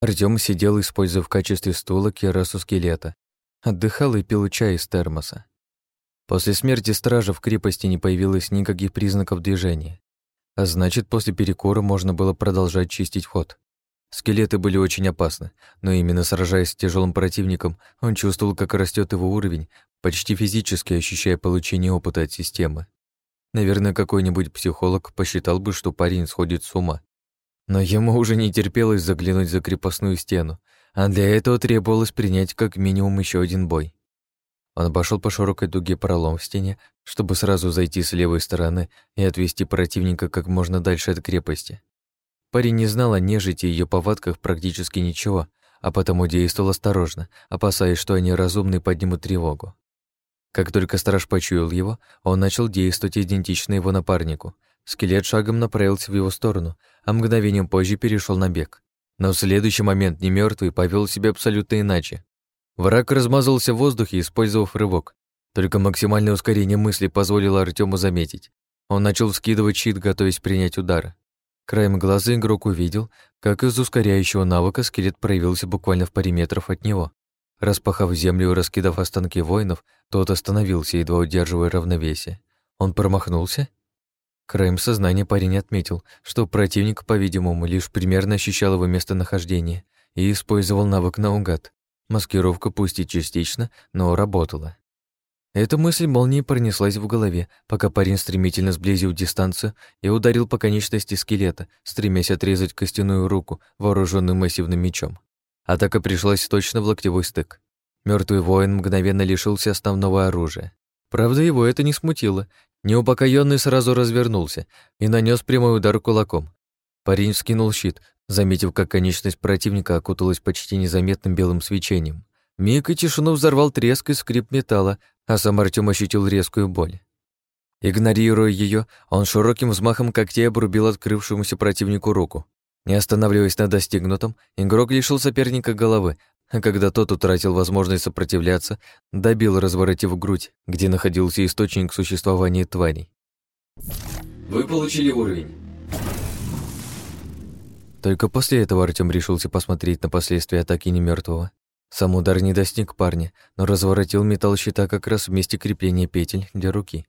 Артём сидел, используя в качестве стула керасу скелета. Отдыхал и пил чай из термоса. После смерти стража в крепости не появилось никаких признаков движения. А значит, после перекура можно было продолжать чистить ход. Скелеты были очень опасны, но именно сражаясь с тяжелым противником, он чувствовал, как растет его уровень, почти физически ощущая получение опыта от системы. Наверное, какой-нибудь психолог посчитал бы, что парень сходит с ума. Но ему уже не терпелось заглянуть за крепостную стену, а для этого требовалось принять как минимум еще один бой. Он обошел по широкой дуге пролом в стене, чтобы сразу зайти с левой стороны и отвести противника как можно дальше от крепости. Парень не знал о нежити и ее повадках практически ничего, а потому действовал осторожно, опасаясь, что они разумные поднимут тревогу. Как только страж почуял его, он начал действовать идентично его напарнику. Скелет шагом направился в его сторону, а мгновением позже перешел на бег. Но в следующий момент немертвый повел себя абсолютно иначе. Враг размазался в воздухе, использовав рывок. Только максимальное ускорение мысли позволило Артему заметить. Он начал вскидывать щит, готовясь принять удар. Краем глаза игрок увидел, как из ускоряющего навыка скелет проявился буквально в паре метров от него. Распахав землю и раскидав останки воинов, тот остановился, едва удерживая равновесие. Он промахнулся? Краем сознания парень отметил, что противник, по-видимому, лишь примерно ощущал его местонахождение и использовал навык наугад. Маскировка пусть и частично, но работала. Эта мысль молнией пронеслась в голове, пока парень стремительно сблизил дистанцию и ударил по конечности скелета, стремясь отрезать костяную руку, вооруженную массивным мечом. Атака пришлась точно в локтевой стык. Мертвый воин мгновенно лишился основного оружия. Правда, его это не смутило. Неупокоенный сразу развернулся и нанес прямой удар кулаком. Парень скинул щит, заметив, как конечность противника окуталась почти незаметным белым свечением. Миг и тишину взорвал треск и скрип металла, а сам Артём ощутил резкую боль. Игнорируя ее, он широким взмахом когтей обрубил открывшемуся противнику руку. Не останавливаясь на достигнутом, игрок лишил соперника головы, а когда тот утратил возможность сопротивляться, добил, разворотив грудь, где находился источник существования тварей. Вы получили уровень. Только после этого Артём решился посмотреть на последствия атаки немертвого. Сам удар не достиг парня, но разворотил металл щита как раз в месте крепления петель для руки.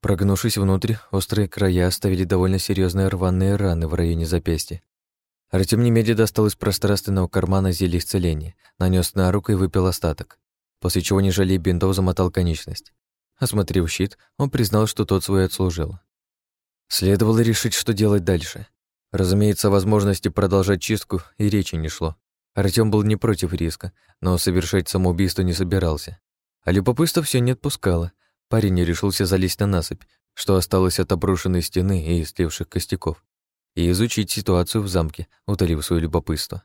Прогнувшись внутрь, острые края оставили довольно серьезные рваные раны в районе запястья. Артем немедленно достал из пространственного кармана зелье исцеления, нанес на руку и выпил остаток, после чего, не жалея бинтов, замотал конечность. Осмотрев щит, он признал, что тот свой отслужил. Следовало решить, что делать дальше. Разумеется, о возможности продолжать чистку и речи не шло. Артём был не против риска, но совершать самоубийство не собирался. А любопытство все не отпускало. Парень не решился залезть на насыпь, что осталось от обрушенной стены и истлевших костяков, и изучить ситуацию в замке, утолив свое любопытство.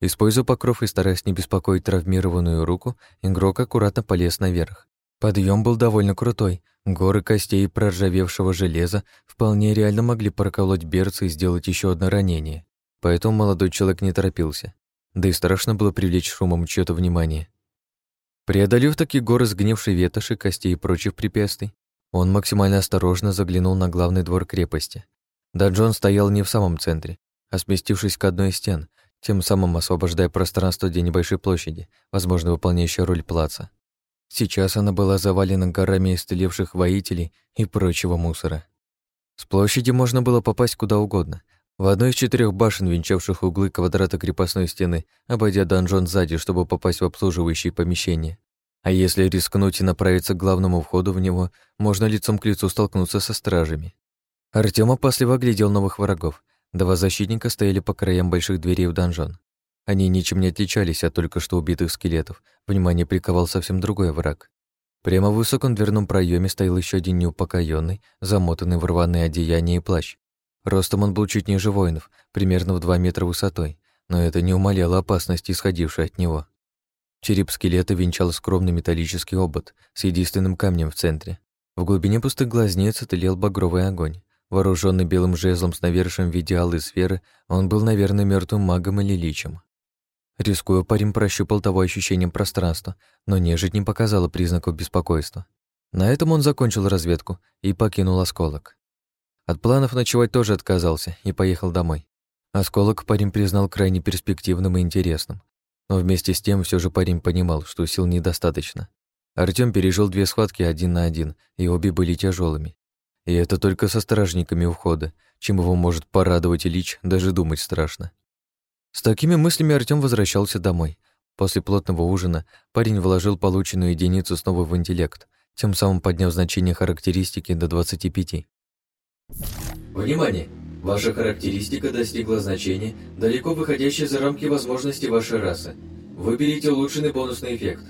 Используя покров и стараясь не беспокоить травмированную руку, игрок аккуратно полез наверх. Подъем был довольно крутой. Горы костей проржавевшего железа вполне реально могли проколоть берцы и сделать еще одно ранение. Поэтому молодой человек не торопился да и страшно было привлечь шумом чьё-то внимание. Преодолев такие горы сгнившей ветоши, костей и прочих препятствий, он максимально осторожно заглянул на главный двор крепости. Даджон стоял не в самом центре, а сместившись к одной из стен, тем самым освобождая пространство для небольшой площади, возможно, выполняющей роль плаца. Сейчас она была завалена горами истлевших воителей и прочего мусора. С площади можно было попасть куда угодно, в одной из четырех башен, венчавших углы квадрата крепостной стены, обойдя донжон сзади, чтобы попасть в обслуживающие помещения. А если рискнуть и направиться к главному входу в него, можно лицом к лицу столкнуться со стражами. Артём опасливо оглядел новых врагов. Два защитника стояли по краям больших дверей в донжон. Они ничем не отличались от только что убитых скелетов. Внимание приковал совсем другой враг. Прямо в высоком дверном проеме стоял еще один неупокоенный, замотанный в рваные одеяния и плащ. Ростом он был чуть ниже воинов, примерно в два метра высотой, но это не умаляло опасности, исходившей от него. Череп скелета венчал скромный металлический обод с единственным камнем в центре. В глубине пустых глазниц тлел багровый огонь. Вооруженный белым жезлом с навершием в виде алой сферы, он был, наверное, мертвым магом или личем. Рискуя, парень прощупал того ощущением пространства, но нежить не показала признаков беспокойства. На этом он закончил разведку и покинул осколок. От планов ночевать тоже отказался и поехал домой. Осколок парень признал крайне перспективным и интересным. Но вместе с тем все же парень понимал, что сил недостаточно. Артём пережил две схватки один на один, и обе были тяжелыми. И это только со стражниками ухода, чем его может порадовать Ильич, даже думать страшно. С такими мыслями Артём возвращался домой. После плотного ужина парень вложил полученную единицу снова в интеллект, тем самым подняв значение характеристики до 25. Внимание! Ваша характеристика достигла значения, далеко выходящей за рамки возможностей вашей расы. Выберите улучшенный бонусный эффект.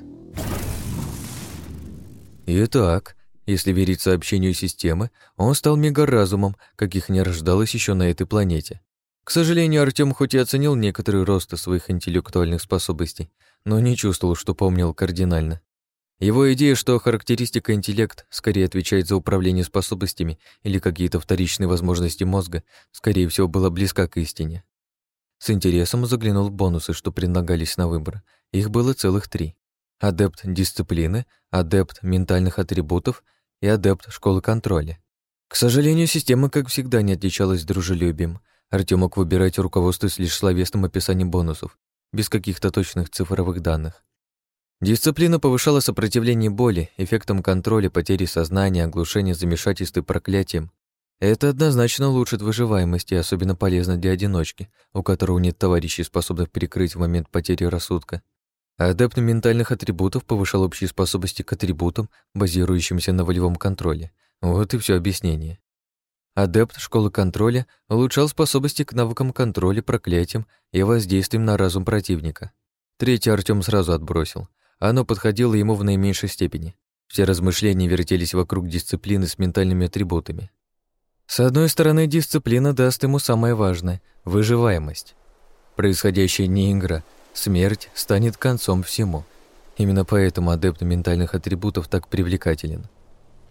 Итак, если верить сообщению системы, он стал мегаразумом, каких не рождалось еще на этой планете. К сожалению, Артём хоть и оценил некоторый рост своих интеллектуальных способностей, но не чувствовал, что помнил кардинально. Его идея, что характеристика интеллект скорее отвечает за управление способностями или какие-то вторичные возможности мозга, скорее всего, была близка к истине. С интересом заглянул в бонусы, что предлагались на выбор. Их было целых три. Адепт дисциплины, адепт ментальных атрибутов и адепт школы контроля. К сожалению, система, как всегда, не отличалась дружелюбием. Артём мог выбирать, руководствуясь лишь словесным описанием бонусов, без каких-то точных цифровых данных. Дисциплина повышала сопротивление боли, эффектом контроля, потери сознания, оглушения, замешательств и проклятием. Это однозначно улучшит выживаемость и особенно полезно для одиночки, у которого нет товарищей, способных перекрыть в момент потери рассудка. Адепт ментальных атрибутов повышал общие способности к атрибутам, базирующимся на волевом контроле. Вот и все объяснение. Адепт школы контроля улучшал способности к навыкам контроля, проклятиям и воздействием на разум противника. Третий Артём сразу отбросил — оно подходило ему в наименьшей степени. Все размышления вертелись вокруг дисциплины с ментальными атрибутами. С одной стороны, дисциплина даст ему самое важное — выживаемость. Происходящая не игра, смерть станет концом всему. Именно поэтому адепт ментальных атрибутов так привлекателен.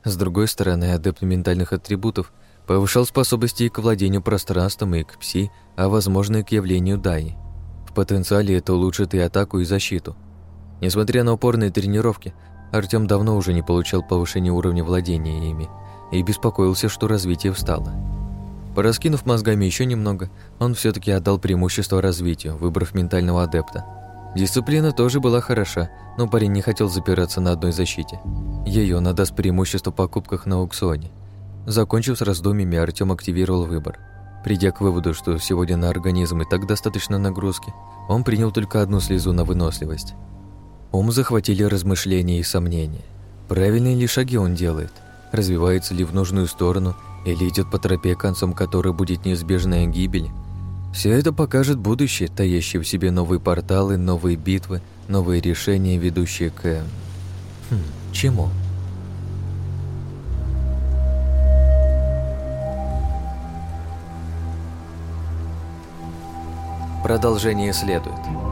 С другой стороны, адепт ментальных атрибутов повышал способности и к владению пространством, и к пси, а возможно и к явлению даи. В потенциале это улучшит и атаку, и защиту — Несмотря на упорные тренировки, Артём давно уже не получал повышения уровня владения ими и беспокоился, что развитие встало. Пораскинув мозгами еще немного, он все таки отдал преимущество развитию, выбрав ментального адепта. Дисциплина тоже была хороша, но парень не хотел запираться на одной защите. Ее надаст преимущество в покупках на аукционе. Закончив с раздумьями, Артём активировал выбор. Придя к выводу, что сегодня на организм и так достаточно нагрузки, он принял только одну слезу на выносливость. Ум захватили размышления и сомнения. Правильные ли шаги он делает? Развивается ли в нужную сторону или идет по тропе, концом которой будет неизбежная гибель? Все это покажет будущее, таящее в себе новые порталы, новые битвы, новые решения, ведущие к... Хм, чему? Продолжение следует.